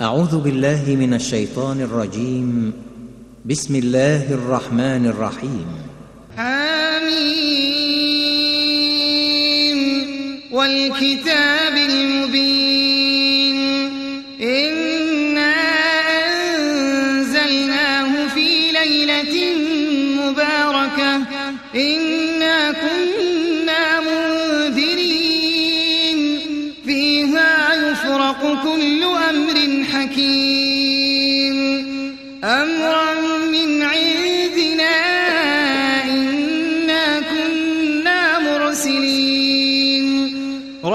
أعوذ بالله من الشيطان الرجيم. بسم الله الرحمن الرحيم. حميم والكتاب المبين. إنا أنزلناه في ليلة مباركة. إنا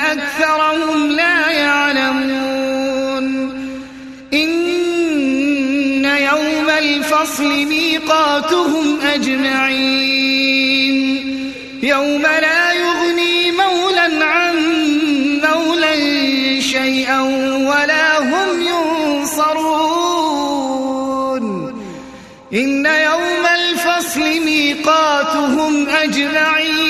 أكثرهم لا يعلمون. إن يوم الفصل ميقاتهم أجمعين. يوم لا يغني مولا عن مولا شيئا ولا هم ينصرون. إن يوم الفصل ميقاتهم أجمعين.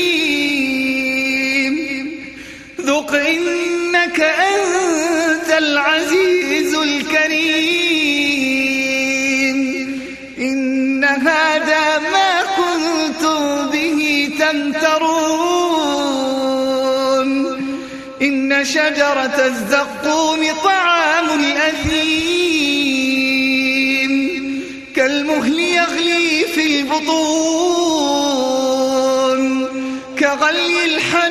إنك أنت العزيز الكريم. إن هذا ما كنتم به تمترون. إن شجرة الزقوم طعام الأثيم. كالمهل يغلي في البطون. كغلي الحميم